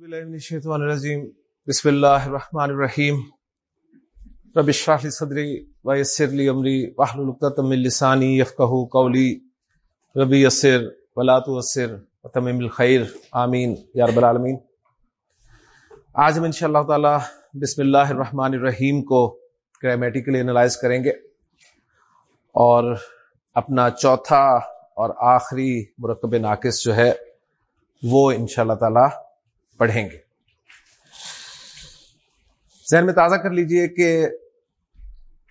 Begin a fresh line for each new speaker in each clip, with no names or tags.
بالله من الشيطان الرجيم بسم الله الرحمن الرحيم رب اشرح لي صدري ويسر لي امري واحلل عقدة من لساني يفقهوا قولي رب يسر ولا تعسر وتمم الخير آمين يا رب العالمين آج ہم انشاءاللہ تعالی بسم اللہ الرحمن الرحیم کو گرامیٹیکلی انالائز کریں گے۔ اور اپنا چوتھا اور آخری مرکب ناقص جو ہے وہ انشاءاللہ تعالی پڑھیں گے۔ ذہن میں تازہ کر لیجیے کہ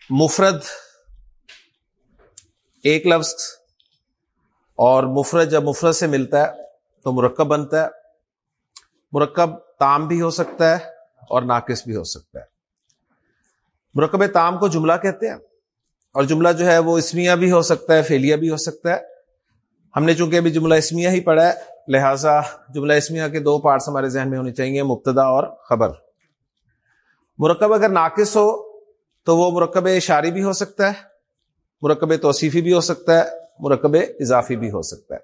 مفرد ایک لفظ اور مفرد جب مفرد سے ملتا ہے تو مرکب بنتا ہے۔ مرکب تام بھی ہو سکتا ہے اور ناقص بھی ہو سکتا ہے۔ مرکب تام کو جملہ کہتے ہیں اور جملہ جو ہے وہ اسمیہ بھی ہو سکتا ہے فیلیا بھی ہو سکتا ہے۔ ہم نے چونکہ ابھی جملہ اسمیہ ہی پڑھا ہے لہذا جملہ اسمیہ کے دو پارٹس ہمارے ذہن میں ہونے چاہیے، مبتدا اور خبر۔ مرکب اگر ناقص ہو تو وہ مرکب اشاری بھی ہو سکتا ہے، مرکب توصیفی بھی ہو سکتا ہے، مرکب اضافی بھی ہو سکتا ہے۔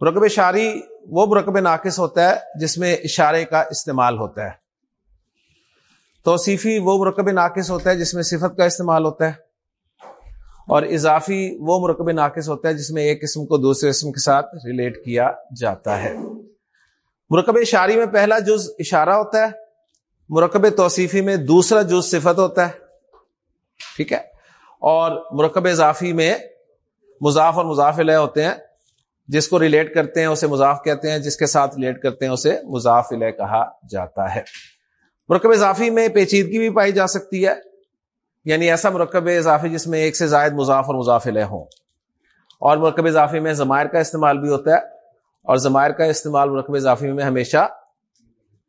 مرکب اشاری، وہ مرکب ناقص ہوتا ہے جس میں اشارے کا استعمال ہوتا ہے۔ توصیفی وہ مرکب ناقص ہوتا ہے جس میں صفت کا استعمال ہوتا ہے۔ اور اضافی وہ مرکب ناقص ہوتا ہے جس میں ایک قسم کو دوسرے قسم کے ساتھ ریلیٹ کیا جاتا ہے۔ مرکب اشاری میں پہلا جز اشارہ ہوتا ہے، مرکب توصیفی میں دوسرا جز صفت ہوتا ہے۔ ٹھیک ہے؟ اور مرکب اضافی میں مضاف اور مضاف علیہ ہوتے ہیں، جس کو ریلیٹ کرتے ہیں اسے مضاف کہتے ہیں، جس کے ساتھ ریلیٹ کرتے ہیں اسے مضاف علیہ کہا جاتا ہے۔ مرکب اضافی میں پیچیدگی بھی پائی جا سکتی ہے یعنی ایسا مرکب اضافی جس میں ایک سے زائد مضاف اور مضاف علیہ ہوں۔ اور مرکب اضافی میں زمائر کا استعمال بھی ہوتا ہے، اور زمائر کا استعمال مرکب اضافی میں ہمیشہ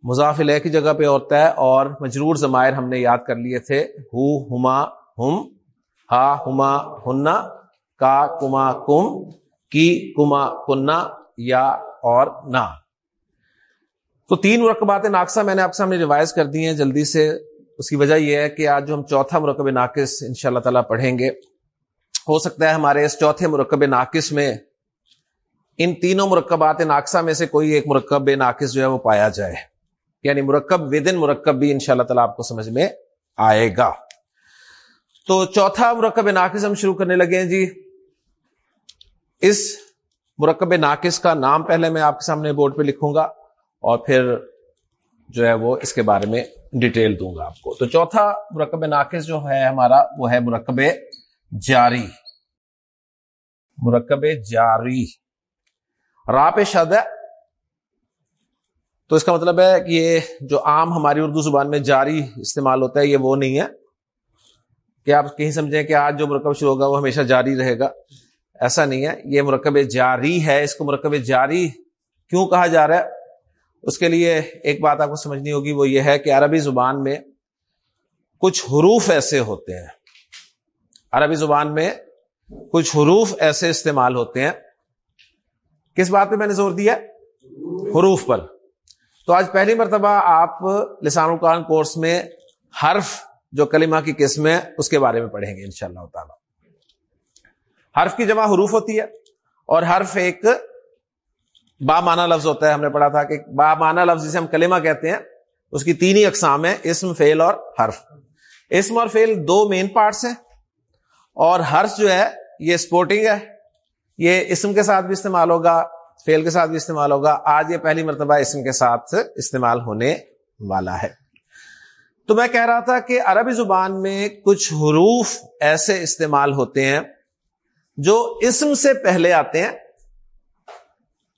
مضاف علیہ کی جگہ پہ ہوتا ہے، اور مجرور زمائر ہم نے یاد کر لیے تھے، ہو، ہما، ہم، ہا، ہما ہننا کا، کما، کم، کی، کما کننا یا، اور نہ تو تین مرکبات ناقصہ میں نے آپ سامنے ریوائز کر دی ہیں، جلدی سے اس کی وجہ یہ ہے کہ آج جو ہم چوتھا مرکب ناقص ان شاء اللہ تعالیٰ پڑھیں گے، ہو سکتا ہے ہمارے اس چوتھے مرکب ناقص میں ان تینوں مرکبات ناقصہ میں سے کوئی ایک مرکب ناقص جو ہے وہ پایا جائے۔ یعنی مرکب ود ان مرکب بھی ان شاء اللہ تعالیٰ آپ کو سمجھ میں آئے گا۔ تو چوتھا مرکب ناقص ہم شروع کرنے لگے ہیں جی۔ اس مرکب ناقص کا نام پہلے میں آپ کے سامنے بورڈ پہ لکھوں گا اور پھر جو ہے وہ اس کے بارے میں ڈیٹیل دوں گا آپ کو۔ تو چوتھا مرکب ناقص جو ہے ہمارا، وہ ہے مرکب جاری۔ مرکب جاری۔ راپ شد ہے۔ تو اس کا مطلب ہے کہ یہ جو عام ہماری اردو زبان میں جاری استعمال ہوتا ہے، یہ وہ نہیں ہے۔ کہ آپ کہیں سمجھیں کہ آج جو مرکب شروع ہوگا، وہ ہمیشہ جاری رہے گا۔ ایسا نہیں ہے۔ یہ مرکب جاری ہے۔ اس کو مرکب جاری کیوں کہا جا رہا ہے؟ اس کے لیے ایک بات آپ کو سمجھنی ہوگی، وہ یہ ہے کہ عربی زبان میں کچھ حروف ایسے ہوتے ہیں۔ عربی زبان میں کچھ حروف ایسے استعمال ہوتے ہیں۔ کس بات پہ میں نے زور دیا؟ حروف پر۔ تو آج پہلی مرتبہ آپ لسان القرآن کورس میں حرف جو کلمہ کی قسم ہے، اس کے بارے میں پڑھیں گے انشاءاللہ شاء اللہ تعالی۔ حرف کی جمع حروف ہوتی ہے اور حرف ایک با مانا لفظ ہوتا ہے، ہم نے پڑھا تھا کہ با مانا لفظ جسے ہم کلمہ کہتے ہیں، اس کی تین ہی اقسام ہیں، اسم فیل اور حرف۔ اسم اور فیل دو مین پارٹس ہیں، اور حرف جو ہے، یہ سپورٹنگ ہے، یہ اسم کے ساتھ بھی استعمال ہوگا فیل کے ساتھ بھی استعمال ہوگا۔ آج یہ پہلی مرتبہ اسم کے ساتھ استعمال ہونے والا ہے۔ تو میں کہہ رہا تھا کہ عربی زبان میں کچھ حروف ایسے استعمال ہوتے ہیں جو اسم سے پہلے آتے ہیں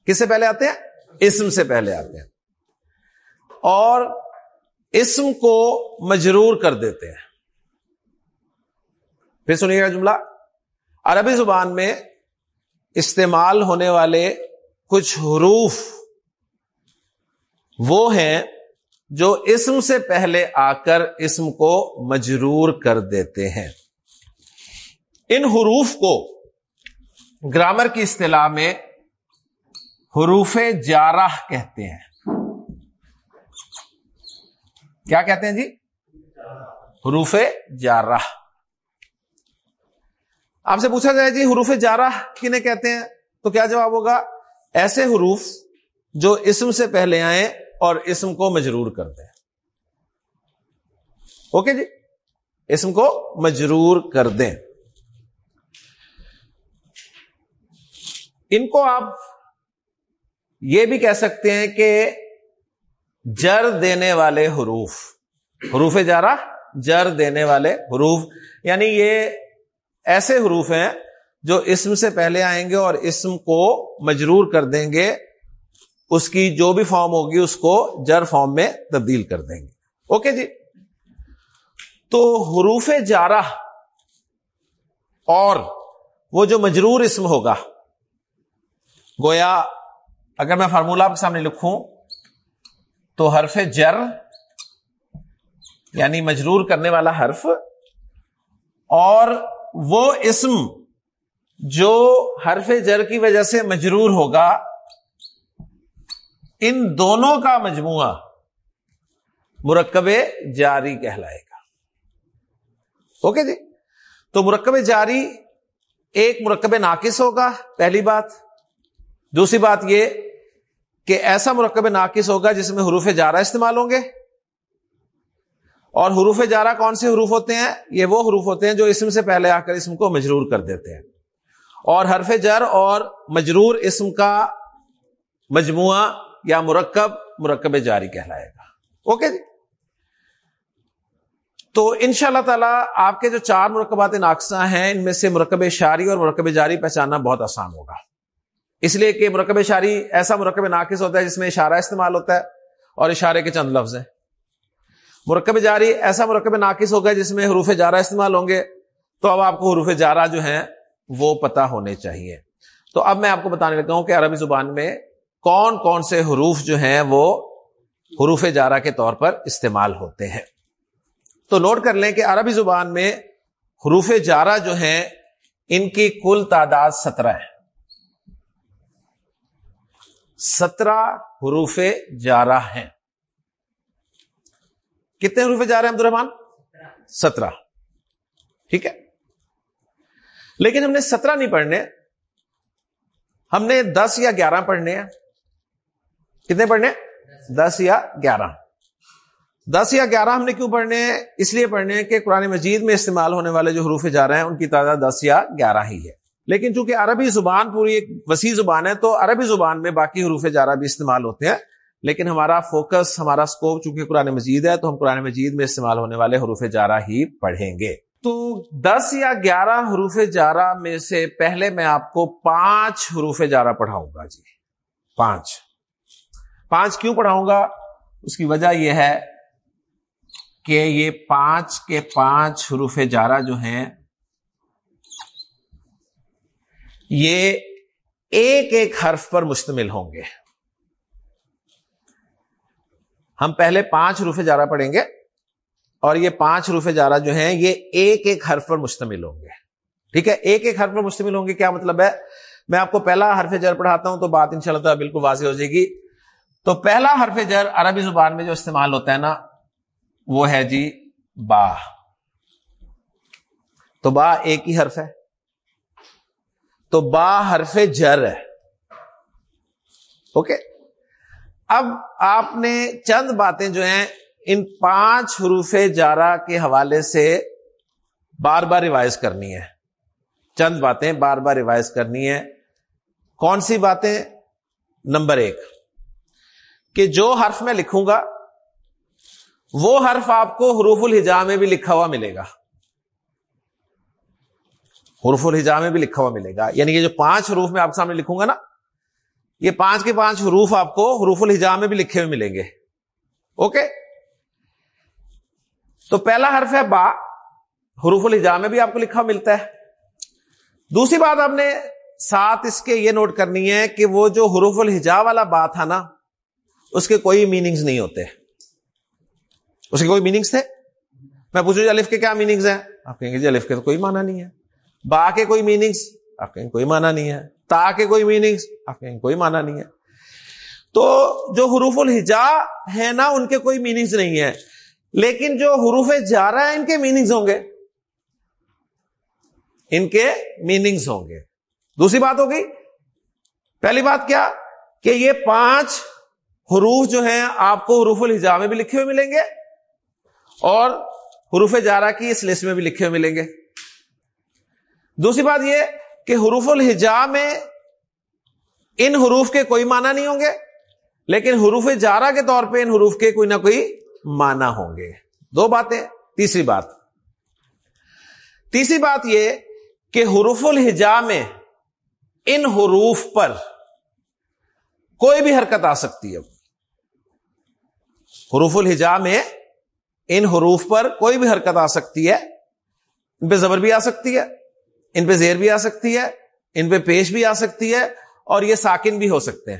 کس سے پہلے آتے ہیں؟ اسم سے پہلے آتے ہیں۔ اور اسم کو مجرور کر دیتے ہیں۔ پھر سنیے گا جملہ۔ عربی زبان میں استعمال ہونے والے کچھ حروف وہ ہیں جو اسم سے پہلے آ کر اسم کو مجرور کر دیتے ہیں۔ ان حروف کو گرامر کی اصطلاح میں حروف جارح کہتے ہیں۔ کیا کہتے ہیں جی؟ حروف جارح۔ آپ سے پوچھا جائے جی حروف جارح کہتے ہیں؟ تو کیا جواب ہوگا؟ ایسے حروف جو اسم سے پہلے آئے اور اسم کو مجرور کر دیں۔ اوکے جی؟ اسم کو مجرور کر دیں۔ ان کو آپ یہ بھی کہہ سکتے ہیں کہ جر دینے والے حروف حروف جارا جر دینے والے حروف یعنی یہ ایسے حروف ہیں جو اسم سے پہلے آئیں گے اور اسم کو مجرور کر دیں گے، اس کی جو بھی فارم ہوگی اس کو جر فارم میں تبدیل کر دیں گے۔ اوکے جی؟ تو حروف جارہ اور وہ جو مجرور اسم ہوگا، گویا اگر میں فارمولہ آپ کے سامنے لکھوں تو حرف جر یعنی مجرور کرنے والا حرف اور وہ اسم جو حرف جر کی وجہ سے مجرور ہوگا، ان دونوں کا مجموعہ مرکب جاری کہلائے گا۔ اوکے جی؟ تو مرکب جاری ایک مرکب ناقص ہوگا، پہلی بات۔ دوسری بات یہ کہ ایسا مرکب ناقص ہوگا جس میں حروف جارہ استعمال ہوں گے۔ اور حروف جارہ کون سے حروف ہوتے ہیں؟ یہ وہ حروف ہوتے ہیں جو اسم سے پہلے آ کر اسم کو مجرور کر دیتے ہیں۔ اور حرف جر اور مجرور اسم کا مجموعہ یا مرکب مرکب جاری کہلائے گا۔ اوکے جی؟ تو ان شاء اللہ تعالی آپ کے جو چار مرکبات ناقصہ ہیں، ان میں سے مرکب شاری اور مرکب جاری پہچاننا بہت آسان ہوگا۔ اس لیے کہ مرکب شاری ایسا مرکب ناقص ہوتا ہے جس میں اشارہ استعمال ہوتا ہے اور اشارے کے چند لفظ ہیں۔ مرکب جاری ایسا مرکب ناقص ہوگا جس میں حروف جارہ استعمال ہوں گے۔ تو اب آپ کو حروف جارہ جو ہیں وہ پتا ہونے چاہیے۔ تو اب میں آپ کو بتانے لگا ہوں کہ عربی زبان میں کون کون سے حروف جو ہیں وہ حروف جارہ کے طور پر استعمال ہوتے ہیں۔ تو نوٹ کر لیں کہ عربی زبان میں حروف جارہ جو ہیں ان کی کل تعداد سترہ ہے۔ سترہ حروف جارہ ہیں کتنے حروف جا رہے ہیں عبد الرحمان سترہ۔ ٹھیک ہے۔ لیکن ہم نے سترہ نہیں پڑھنے۔ ہم نے دس یا گیارہ پڑھنے ہیں۔ کتنے پڑھنے؟ دس یا گیارہ۔ دس یا گیارہ ہم نے کیوں پڑھنے ہیں؟ اس لیے پڑھنے ہیں کہ قرآن مجید میں استعمال ہونے والے جو حروف جا رہے ہیں، ان کی تعداد دس یا گیارہ ہی ہے۔ لیکن چونکہ عربی زبان پوری ایک وسیع زبان ہے تو عربی زبان میں باقی حروف جارہ بھی استعمال ہوتے ہیں۔ لیکن ہمارا فوکس ہمارا سکوپ چونکہ قرآن مجید ہے تو ہم قرآن مجید میں استعمال ہونے والے حروف جارہ ہی پڑھیں گے۔ تو دس یا گیارہ حروف جارہ میں سے پہلے میں آپ کو پانچ حروف جارہ پڑھاؤں گا جی۔ پانچ۔ پانچ کیوں پڑھاؤں گا؟ اس کی وجہ یہ ہے کہ یہ پانچ کے پانچ حروف جارہ جو ہیں یہ ایک ایک حرف پر مشتمل ہوں گے۔ ہم پہلے پانچ روفے جارہ پڑھیں گے اور یہ پانچ روفے جارہ جو ہیں، یہ ایک ایک حرف پر مشتمل ہوں گے۔ ٹھیک ہے؟ ایک ایک حرف پر مشتمل ہوں گے، کیا مطلب ہے؟ میں آپ کو پہلا حرف جر پڑھاتا ہوں تو بات ان شاء اللہ بالکل واضح ہو جائے گی۔ تو پہلا حرف جر عربی زبان میں جو استعمال ہوتا ہے نا، وہ ہے جی با۔ تو با ایک ہی حرف ہے۔ تو با حرف جر ہے۔ اوکے؟ اب آپ نے چند باتیں جو ہیں، ان پانچ حروف جارا کے حوالے سے بار بار ریوائز کرنی ہے چند باتیں بار بار ریوائز کرنی ہے کون سی باتیں؟ نمبر ایک، کہ جو حرف میں لکھوں گا، وہ حرف آپ کو حروف الحجا میں بھی لکھا ہوا ملے گا۔ حروف الحجا میں بھی لکھا ہوا ملے گا۔ یعنی کہ جو پانچ حروف میں آپ کے سامنے لکھوں گا نا، یہ پانچ کے پانچ حروف آپ کو حروف الحجا میں بھی لکھے ہوئے ملیں گے۔ اوکے؟ تو پہلا حرف ہے با۔ حروف الحجا میں بھی آپ کو لکھا ملتا ہے۔ دوسری بات آپ نے ساتھ اس کے یہ نوٹ کرنی ہے کہ وہ جو حروف الحجا والا بات تھا نا، اس کے کوئی میننگز نہیں ہوتے۔ اس کے کوئی میننگز تھے؟ میں پوچھوں جی الف کے کیا میننگز ہیں؟ آپ کہیں گے جی الف کے تو کوئی معنی نہیں ہے۔ با کے کوئی میننگز آپ کہیں کوئی معنی نہیں ہے۔ تا کے کوئی میننگز آپ کہیں کوئی معنی نہیں ہے۔ تو جو حروف الحجا ہے نا، ان کے کوئی میننگز نہیں ہے لیکن جو حروف جارا ہے ان کے میننگز ہوں گے۔ ان کے میننگز ہوں گے۔ دوسری بات ہوگی پہلی بات کیا؟ کہ یہ پانچ حروف جو ہیں، آپ کو حروف الحجا میں بھی لکھے ہوئے ملیں گے اور حروف جارا کی اس لسٹ میں بھی لکھے ہوئے ملیں گے۔ دوسری بات یہ کہ حروف الحجا میں ان حروف کے کوئی معنی نہیں ہوں گے، لیکن حروف جارا کے طور پہ ان حروف کے کوئی نہ کوئی معنی ہوں گے۔ دو باتیں۔ تیسری بات۔ تیسری بات یہ کہ حروف الحجا میں ان حروف پر کوئی بھی حرکت آ سکتی ہے۔ حروف الحجا میں ان حروف پر کوئی بھی حرکت آ سکتی ہے ان پہ زبر بھی آ سکتی ہے۔ ان پہ زیر بھی آ سکتی ہے، ان پہ پیش بھی آ سکتی ہے اور یہ ساکن بھی ہو سکتے ہیں۔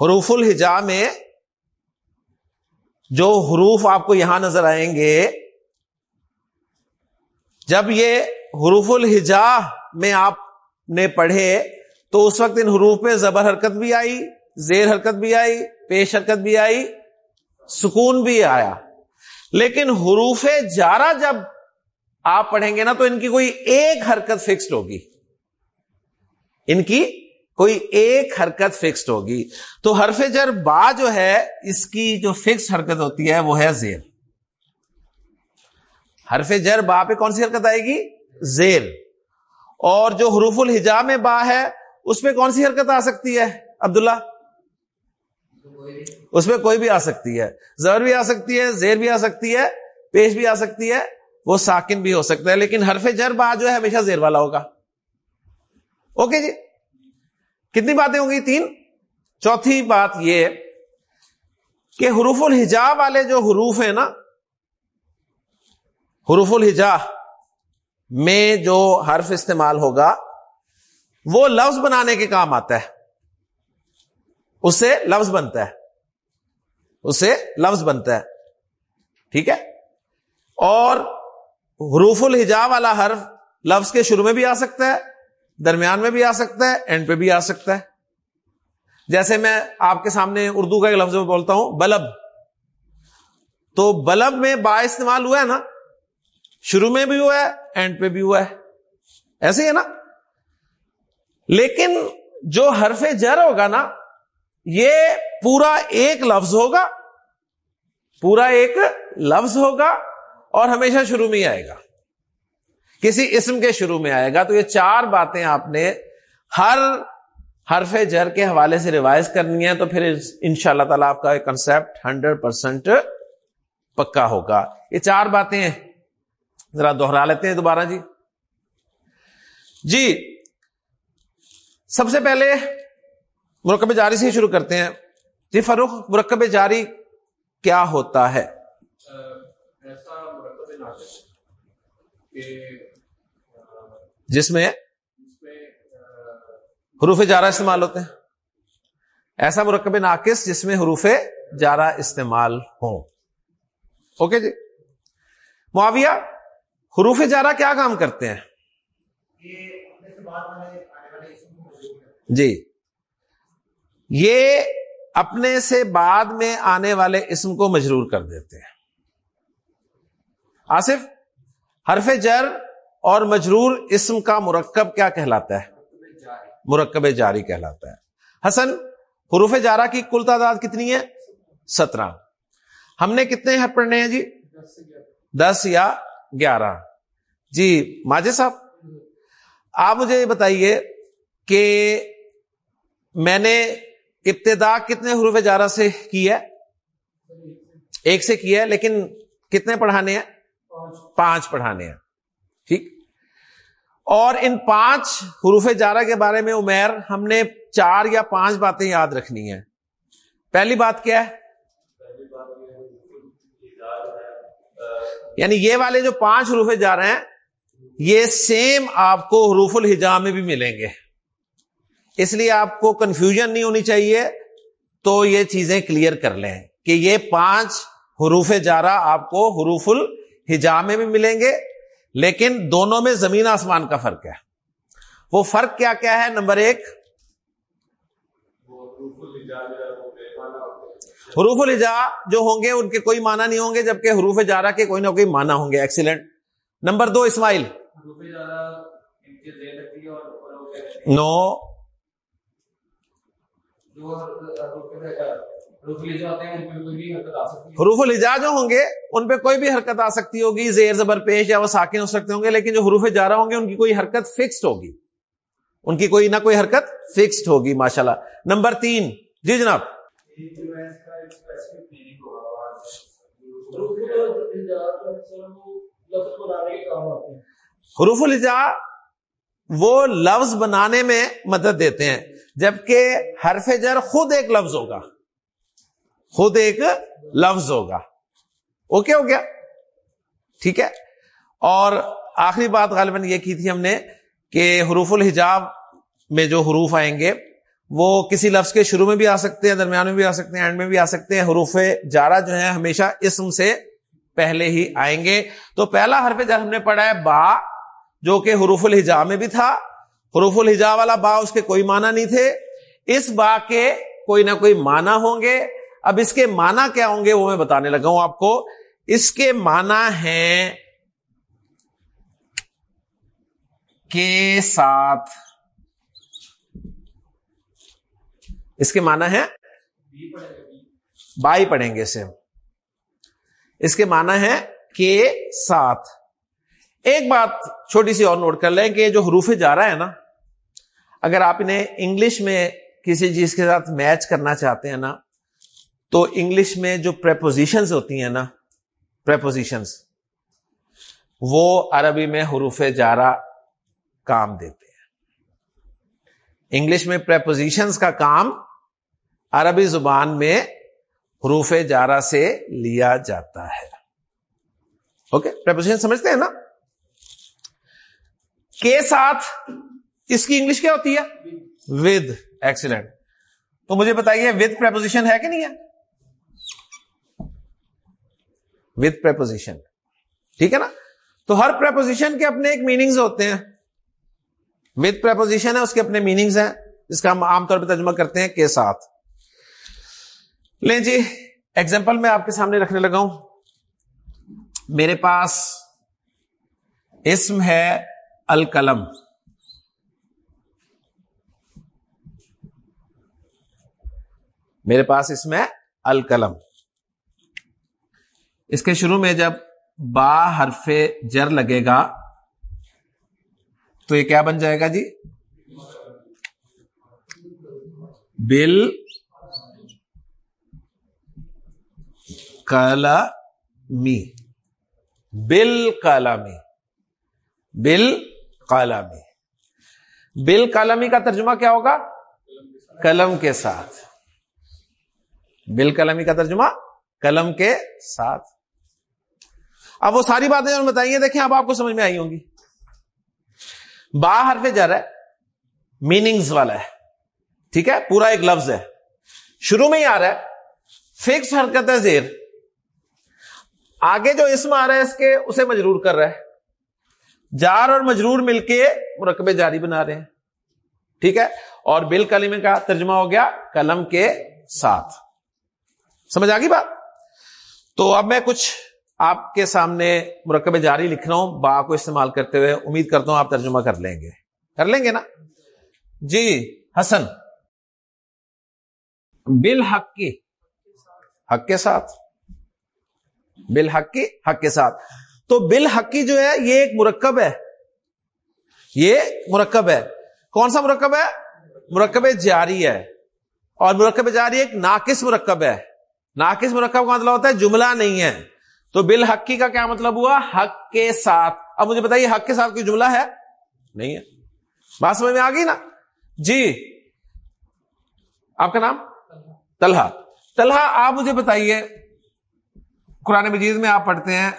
حروف الحجا میں جو حروف آپ کو یہاں نظر آئیں گے، جب یہ حروف الحجا میں آپ نے پڑھے تو اس وقت ان حروف پہ زبر حرکت بھی آئی، زیر حرکت بھی آئی، پیش حرکت بھی آئی، سکون بھی آیا۔ لیکن حروف جارا جب آپ پڑھیں گے نا تو ان کی کوئی ایک حرکت فکسڈ ہوگی۔ ان کی کوئی ایک حرکت فکسڈ ہوگی۔ تو حرف جر با جو ہے، اس کی جو فکس حرکت ہوتی ہے، وہ ہے زیر۔ حرف جر با پہ کون سی حرکت آئے گی؟ زیر۔ اور جو حروف الحجا میں با ہے، اس پہ کون سی حرکت آ سکتی ہے؟ عبداللہ۔ اس پہ کوئی بھی آ سکتی ہے۔ زر بھی آ سکتی ہے، زیر بھی آ سکتی ہے، پیش بھی آ سکتی ہے۔ وہ ساکن بھی ہو سکتا ہے، لیکن حرف جر با جو ہے ہمیشہ زیر والا ہوگا۔ اوکے جی؟ کتنی باتیں ہوں گی؟ تین۔ چوتھی بات یہ کہ حروف الحجا والے جو حروف ہیں نا، حروف الحجا میں جو حرف استعمال ہوگا، وہ لفظ بنانے کے کام آتا ہے۔ اس سے لفظ بنتا ہے۔ اس سے لفظ بنتا ہے۔ ٹھیک ہے؟ اور حروف الحجا والا حرف لفظ کے شروع میں بھی آ سکتا ہے، درمیان میں بھی آ سکتا ہے اینڈ پہ بھی آ سکتا ہے۔ جیسے میں آپ کے سامنے اردو کا ایک لفظ میں بولتا ہوں، بلب۔ تو بلب میں با استعمال ہوا ہے نا، شروع میں بھی ہوا ہے اینڈ پہ بھی ہوا ہے۔ ایسے ہی ہے نا۔ لیکن جو حرف جر ہوگا نا، یہ پورا ایک لفظ ہوگا، پورا ایک لفظ ہوگا۔ اور ہمیشہ شروع میں ہی آئے گا۔ کسی اسم کے شروع میں آئے گا۔ تو یہ چار باتیں آپ نے ہر حرف جر کے حوالے سے ریوائز کرنی ہے تو پھر ان شاء اللہ تعالی آپ کا کنسپٹ ہنڈریڈ پرسینٹ پکا ہوگا۔ یہ چار باتیں ذرا دوہرا لیتے ہیں دوبارہ جی۔ جی سب سے پہلے مرکب جاری سے ہی شروع کرتے ہیں۔ جی فروخ مرکب جاری کیا ہوتا ہے؟ جس میں حروف جارا استعمال ہوتے ہیں۔ ایسا مرکب ناقص جس میں حروف جارا استعمال ہوں۔ اوکے جی؟ معاویہ حروف جارا کیا کام کرتے ہیں۔ جی۔ یہ اپنے سے بعد میں آنے والے اسم کو مجرور کر دیتے ہیں۔ آصف، حرف جر اور مجرور اسم کا مرکب کیا کہلاتا ہے؟ مرکب جاری کہلاتا ہے۔ حسن، حروف جارا کی کل تعداد کتنی ہے؟ سترہ۔ ہم نے کتنے حرف پڑھنے ہیں جی؟ دس یا گیارہ۔ جی ماجد صاحب، آپ مجھے یہ بتائیے کہ میں نے ابتدا کتنے حروف جارہ سے کی ہے؟ ایک سے کی ہے، لیکن کتنے پڑھانے ہیں؟ پانچ پڑھانے ہیں۔ ٹھیک؟ اور ان پانچ حروف جارہ کے بارے میں عمیر، ہم نے چار یا پانچ باتیں یاد رکھنی ہیں۔ پہلی بات کیا ہے؟ یعنی یہ والے جو پانچ حروف جا رہے ہیں، یہ سیم آپ کو حروف الحجا میں بھی ملیں گے۔ اس لیے آپ کو کنفیوژن نہیں ہونی چاہیے، تو یہ چیزیں کلیئر کر لیں کہ یہ پانچ حروف جارا آپ کو حروف الحجا میں بھی ملیں گے، لیکن دونوں میں زمین آسمان کا فرق ہے۔ وہ فرق کیا کیا ہے؟ نمبر ایک، حروف الجا جو ہوں گے، ان کے کوئی معنی نہیں ہوں گے، جبکہ حروف جارا کے کوئی نہ کوئی معنی ہوں گے۔ ایکسیلنٹ نمبر دو، اسماعیل۔ نو حروف الجا جو ہوں گے، ان پہ کوئی بھی حرکت آ سکتی ہوگی، زیر زبر پیش یا وہ ساکن ہو سکتے ہوں گے، لیکن جو حروف جارا ہوں گے، ان کی کوئی حرکت فکسڈ ہوگی۔ ان کی کوئی نہ کوئی حرکت فکسڈ ہوگی ماشاء اللہ نمبر تین جی جناب حروف الجا وہ لفظ بنانے میں مدد دیتے ہیں، جبکہ حرف جر خود ایک لفظ ہوگا۔ خود ایک لفظ ہوگا۔ اوکے، ہو گیا۔ ٹھیک ہے۔ اور آخری بات غالباً یہ کی تھی ہم نے کہ حروف الحجاب میں جو حروف آئیں گے، وہ کسی لفظ کے شروع میں بھی آ سکتے ہیں، درمیان میں بھی آ سکتے ہیں اینڈ میں بھی آ سکتے ہیں۔ حروف جارا جو ہے ہمیشہ اسم سے پہلے ہی آئیں گے۔ تو پہلا حرف جب ہم نے پڑھا ہے با، جو کہ حروف الحجاب میں بھی تھا، حروف الحجاب والا با اس کے کوئی معنی نہیں تھے۔ اس با کے کوئی نہ کوئی معنی ہوں گے۔ اب اس کے معنی کیا ہوں گے وہ میں بتانے لگا ہوں آپ کو۔ اس کے معنی ہیں کے ساتھ۔ اس کے معنی ہے بائی پڑھیں گے اسے۔ اس کے معنی ہے کے ساتھ۔ ایک بات چھوٹی سی اور نوٹ کر لیں کہ جو حروف جا رہا ہے نا، اگر آپ انہیں انگلش میں کسی چیز کے ساتھ میچ کرنا چاہتے ہیں نا تو انگلش میں جو پریپوزیشنز ہوتی ہیں نا پریپوزیشنز وہ عربی میں حروف جارا کام دیتے ہیں۔ انگلش میں پریپوزیشنز کا کام عربی زبان میں حروف جارا سے لیا جاتا ہے۔ اوکے پریپوزیشن سمجھتے ہیں نا؟ کے ساتھ اس کی انگلش کیا ہوتی ہے؟ ود ایکسیلنٹ تو مجھے بتائیے ود پریپوزیشن ہے کہ نہیں ہے؟ وتھ پریپوزیشن ٹھیک ہے نا؟ تو ہر پریپوزیشن کے اپنے ایک میننگز ہوتے ہیں۔ وتھ پریپوزیشن ہے، اس کے اپنے میننگز ہیں جس کا ہم عام طور پہ ترجمہ کرتے ہیں کے ساتھ۔ لیں جی ایگزامپل میں آپ کے سامنے رکھنے لگا ہوں۔ میرے پاس اسم ہے الکلم میرے پاس اسم ہے الکلم اس کے شروع میں جب با حرف جر لگے گا، تو یہ کیا بن جائے گا جی؟ بل کالمی بل کالمی بل کالمی بل کالمی کا ترجمہ کیا ہوگا؟ قلم کے ساتھ۔ بل کلمی کا ترجمہ قلم کے ساتھ۔ اب وہ ساری باتیں جو بتائیے دیکھیں اب آپ کو سمجھ میں آئی ہوں گی۔ با حرف جر ہے میننگز والا ہے۔ ٹھیک ہے؟ پورا ایک لفظ ہے۔ شروع میں ہی آ رہا ہے۔ فکس حرکت ہے زیر۔ آگے جو اسم آ رہا ہے، اس کے، اسے مجرور کر رہا ہے۔ جار اور مجرور مل کے مرکب جاری بنا رہے ہیں۔ ٹھیک ہے؟ اور بل کلمے کا ترجمہ ہو گیا قلم کے ساتھ۔ سمجھ آ گئی بات؟ تو اب میں کچھ آپ کے سامنے مرکب جاری لکھ رہا ہوں، با کو استعمال کرتے ہوئے امید کرتا ہوں آپ ترجمہ کر لیں گے۔ کر لیں گے نا؟ جی حسن۔ بل حق کی۔ حق کے ساتھ۔ بل حق کی، حق کے ساتھ۔ تو بل حقی جو ہے، یہ ایک مرکب ہے۔ یہ مرکب ہے۔ کون سا مرکب ہے؟ مرکب جاری ہے۔ اور مرکب جاری ایک ناقص مرکب ہے۔ ناقص مرکب کا مطلب ہوتا ہے جملہ نہیں ہے۔ تو بل حقی کا کیا مطلب ہوا؟ حق کے ساتھ۔ اب مجھے بتائیے، حق کے ساتھ کوئی جملہ ہے؟ نہیں ہے۔ بات سمجھ میں آ گئی نا؟ جی۔ آپ کا نام؟ طلحہ۔ طلحہ، آپ مجھے بتائیے، قرآن مجید میں آپ پڑھتے ہیں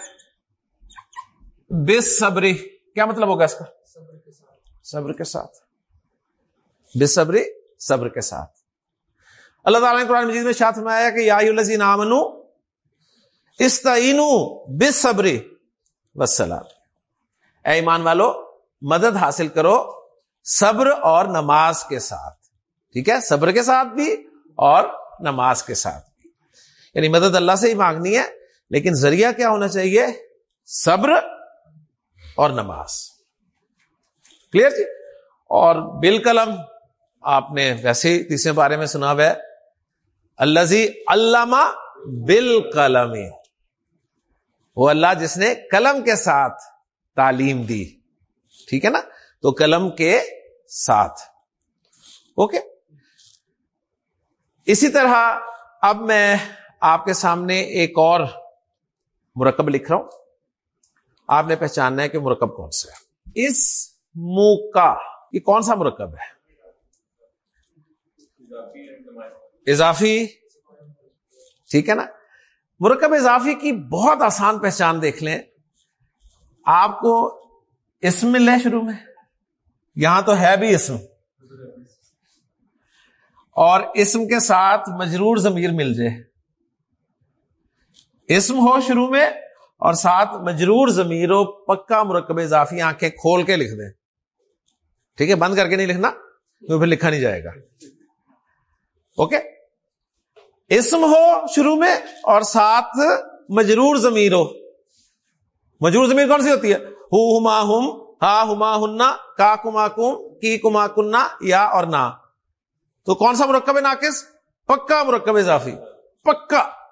بس صبری کیا مطلب ہوگا اس کا؟ صبر کے ساتھ۔ بس صبری صبر کے ساتھ۔ اللہ تعالیٰ نے قرآن مجید میں شاط میں آیا کہ یا نامنو استعینو بس صبری وسلام اے ایمان والو، مدد حاصل کرو صبر اور نماز کے ساتھ۔ ٹھیک ہے؟ صبر کے ساتھ بھی اور نماز کے ساتھ بھی۔ یعنی مدد اللہ سے ہی مانگنی ہے، لیکن ذریعہ کیا ہونا چاہیے؟ صبر اور نماز۔ کلیئر جی؟ اور بل قلم آپ نے ویسے ہی تیسرے بارے میں سنا ہوا ہے۔ الزی علامہ بال قلم وہ اللہ جس نے قلم کے ساتھ تعلیم دی۔ ٹھیک ہے نا؟ تو قلم کے ساتھ۔ اوکے؟ اسی طرح اب میں آپ کے سامنے ایک اور مرکب لکھ رہا ہوں۔ آپ نے پہچاننا ہے کہ مرکب کون سا ہے۔ اس موکا یہ کون سا مرکب ہے؟ اضافی، ٹھیک ہے نا؟ مرکب اضافی کی بہت آسان پہچان دیکھ لیں۔ آپ کو اسم مل ہے شروع میں؟ یہاں تو ہے بھی اسم۔ اور اسم کے ساتھ مجرور ضمیر مل جائے۔ اسم ہو شروع میں اور ساتھ مجرور ضمیر ہو پکا مرکب اضافی، آنکھیں کھول کے لکھ دیں۔ ٹھیک ہے؟ بند کر کے نہیں لکھنا تو پھر لکھا نہیں جائے گا۔ اوکے؟ اسم ہو شروع میں اور ساتھ مجرور ضمیر ہو۔ مجرور ضمیر کون سی ہوتی ہے؟ ہو ہما ہم، ہا ہما ہننا کا کما کم، کی کما کننا یا اور نہ تو کون سا مرکب ناقص؟ پکا مرکب اضافی۔ پکا۔